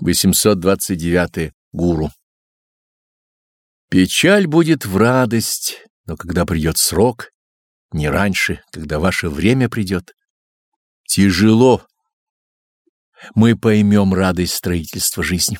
829. Гуру. Печаль будет в радость, но когда придет срок, не раньше, когда ваше время придет. Тяжело. Мы поймем радость строительства жизни.